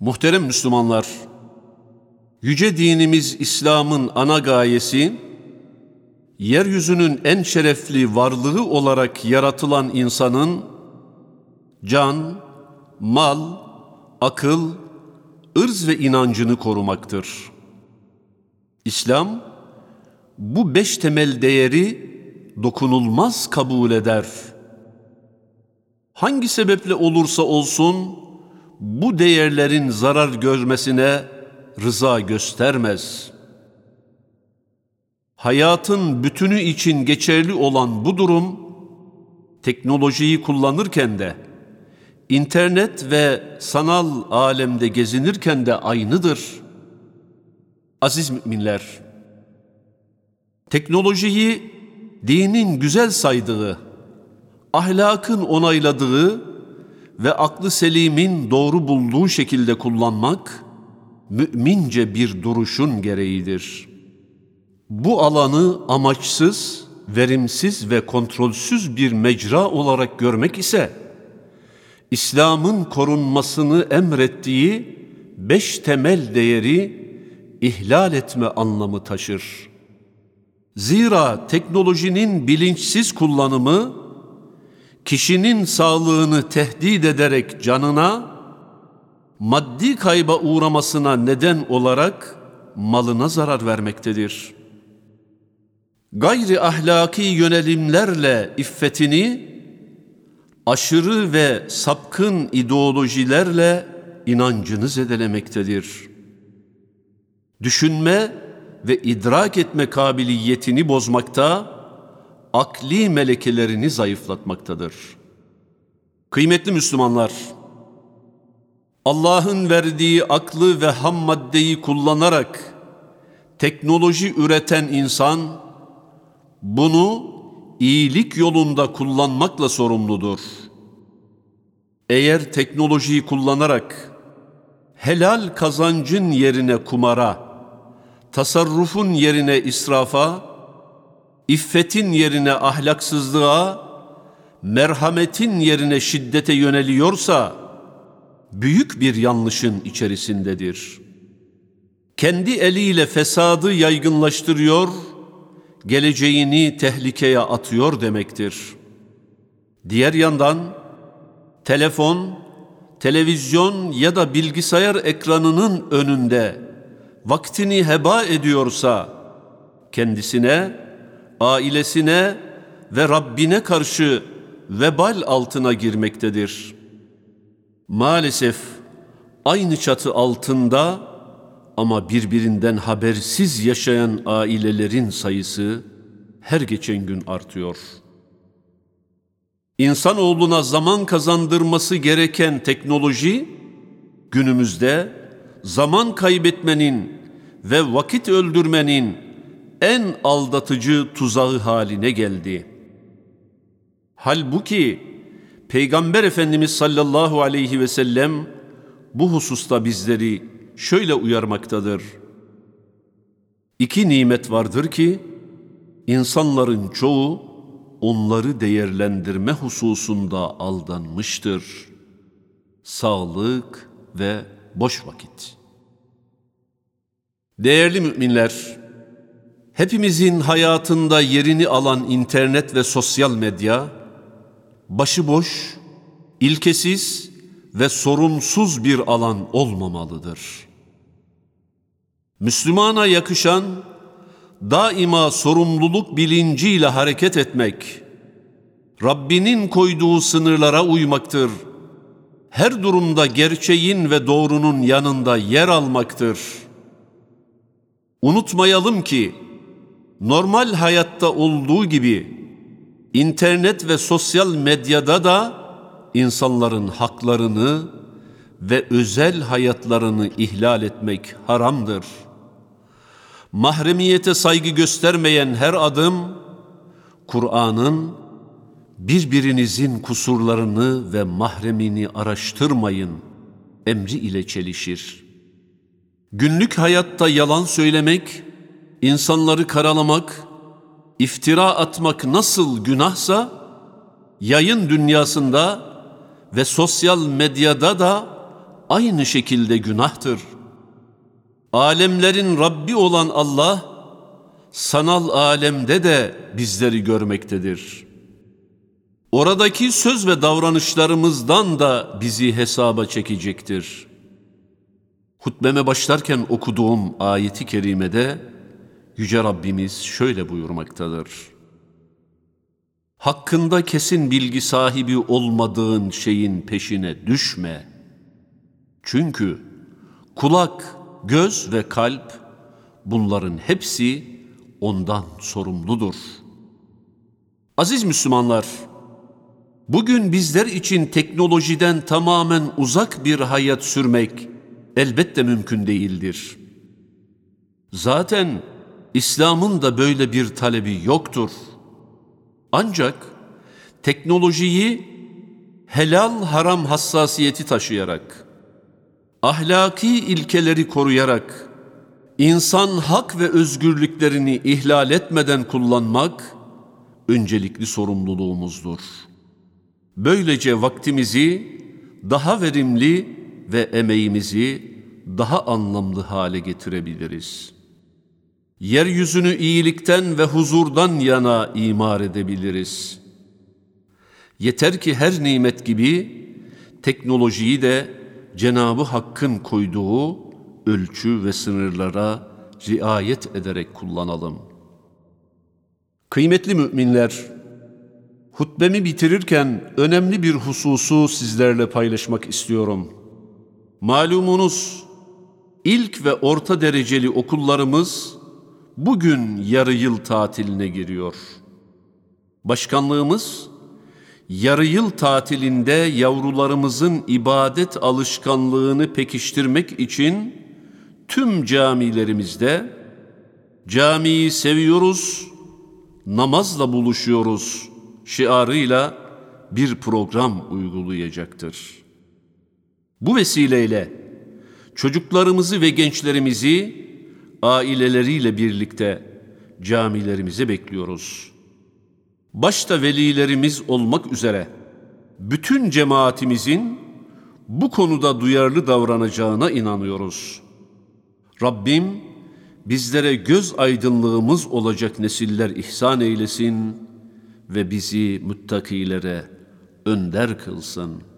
Muhterem Müslümanlar, yüce dinimiz İslam'ın ana gayesi, yeryüzünün en şerefli varlığı olarak yaratılan insanın can, mal, akıl, ırz ve inancını korumaktır. İslam, bu beş temel değeri dokunulmaz kabul eder. Hangi sebeple olursa olsun, bu değerlerin zarar görmesine rıza göstermez. Hayatın bütünü için geçerli olan bu durum, teknolojiyi kullanırken de, internet ve sanal alemde gezinirken de aynıdır. Aziz müminler, teknolojiyi dinin güzel saydığı, ahlakın onayladığı ve aklı selimin doğru bulduğu şekilde kullanmak, mümince bir duruşun gereğidir. Bu alanı amaçsız, verimsiz ve kontrolsüz bir mecra olarak görmek ise, İslam'ın korunmasını emrettiği beş temel değeri ihlal etme anlamı taşır. Zira teknolojinin bilinçsiz kullanımı, kişinin sağlığını tehdit ederek canına, maddi kayba uğramasına neden olarak malına zarar vermektedir. Gayri ahlaki yönelimlerle iffetini, aşırı ve sapkın ideolojilerle inancını zedelemektedir. Düşünme ve idrak etme kabiliyetini bozmakta, akli melekelerini zayıflatmaktadır. Kıymetli Müslümanlar, Allah'ın verdiği aklı ve ham maddeyi kullanarak teknoloji üreten insan, bunu iyilik yolunda kullanmakla sorumludur. Eğer teknolojiyi kullanarak helal kazancın yerine kumara, tasarrufun yerine israfa, iffetin yerine ahlaksızlığa, merhametin yerine şiddete yöneliyorsa, büyük bir yanlışın içerisindedir. Kendi eliyle fesadı yaygınlaştırıyor, geleceğini tehlikeye atıyor demektir. Diğer yandan, telefon, televizyon ya da bilgisayar ekranının önünde vaktini heba ediyorsa, kendisine, ailesine ve Rabbine karşı vebal altına girmektedir. Maalesef aynı çatı altında ama birbirinden habersiz yaşayan ailelerin sayısı her geçen gün artıyor. İnsanoğluna zaman kazandırması gereken teknoloji günümüzde zaman kaybetmenin ve vakit öldürmenin en aldatıcı tuzağı haline geldi. Halbuki Peygamber Efendimiz sallallahu aleyhi ve sellem bu hususta bizleri şöyle uyarmaktadır. İki nimet vardır ki insanların çoğu onları değerlendirme hususunda aldanmıştır. Sağlık ve boş vakit. Değerli müminler, hepimizin hayatında yerini alan internet ve sosyal medya, başıboş, ilkesiz ve sorumsuz bir alan olmamalıdır. Müslümana yakışan, daima sorumluluk bilinciyle hareket etmek, Rabbinin koyduğu sınırlara uymaktır. Her durumda gerçeğin ve doğrunun yanında yer almaktır. Unutmayalım ki, normal hayatta olduğu gibi, internet ve sosyal medyada da insanların haklarını ve özel hayatlarını ihlal etmek haramdır.'' mahremiyete saygı göstermeyen her adım, Kur'an'ın birbirinizin kusurlarını ve mahremini araştırmayın emri ile çelişir. Günlük hayatta yalan söylemek, insanları karalamak, iftira atmak nasıl günahsa, yayın dünyasında ve sosyal medyada da aynı şekilde günahtır. Alemlerin Rabbi olan Allah, sanal alemde de bizleri görmektedir. Oradaki söz ve davranışlarımızdan da bizi hesaba çekecektir. Hutbeme başlarken okuduğum ayeti kerimede Yüce Rabbimiz şöyle buyurmaktadır. Hakkında kesin bilgi sahibi olmadığın şeyin peşine düşme. Çünkü kulak, göz ve kalp bunların hepsi ondan sorumludur. Aziz Müslümanlar, bugün bizler için teknolojiden tamamen uzak bir hayat sürmek elbette mümkün değildir. Zaten İslam'ın da böyle bir talebi yoktur. Ancak teknolojiyi helal haram hassasiyeti taşıyarak, ahlaki ilkeleri koruyarak, insan hak ve özgürlüklerini ihlal etmeden kullanmak öncelikli sorumluluğumuzdur. Böylece vaktimizi daha verimli ve emeğimizi daha anlamlı hale getirebiliriz. Yeryüzünü iyilikten ve huzurdan yana imar edebiliriz. Yeter ki her nimet gibi teknolojiyi de Cenabı Hakk'ın koyduğu ölçü ve sınırlara riayet ederek kullanalım. Kıymetli müminler, hutbemi bitirirken önemli bir hususu sizlerle paylaşmak istiyorum.'' Malumunuz ilk ve orta dereceli okullarımız bugün yarı yıl tatiline giriyor. Başkanlığımız yarı yıl tatilinde yavrularımızın ibadet alışkanlığını pekiştirmek için tüm camilerimizde camiyi seviyoruz, namazla buluşuyoruz şiarıyla bir program uygulayacaktır.'' Bu vesileyle çocuklarımızı ve gençlerimizi aileleriyle birlikte camilerimize bekliyoruz. Başta velilerimiz olmak üzere bütün cemaatimizin bu konuda duyarlı davranacağına inanıyoruz. Rabbim bizlere göz aydınlığımız olacak nesiller ihsan eylesin ve bizi müttakilere önder kılsın.''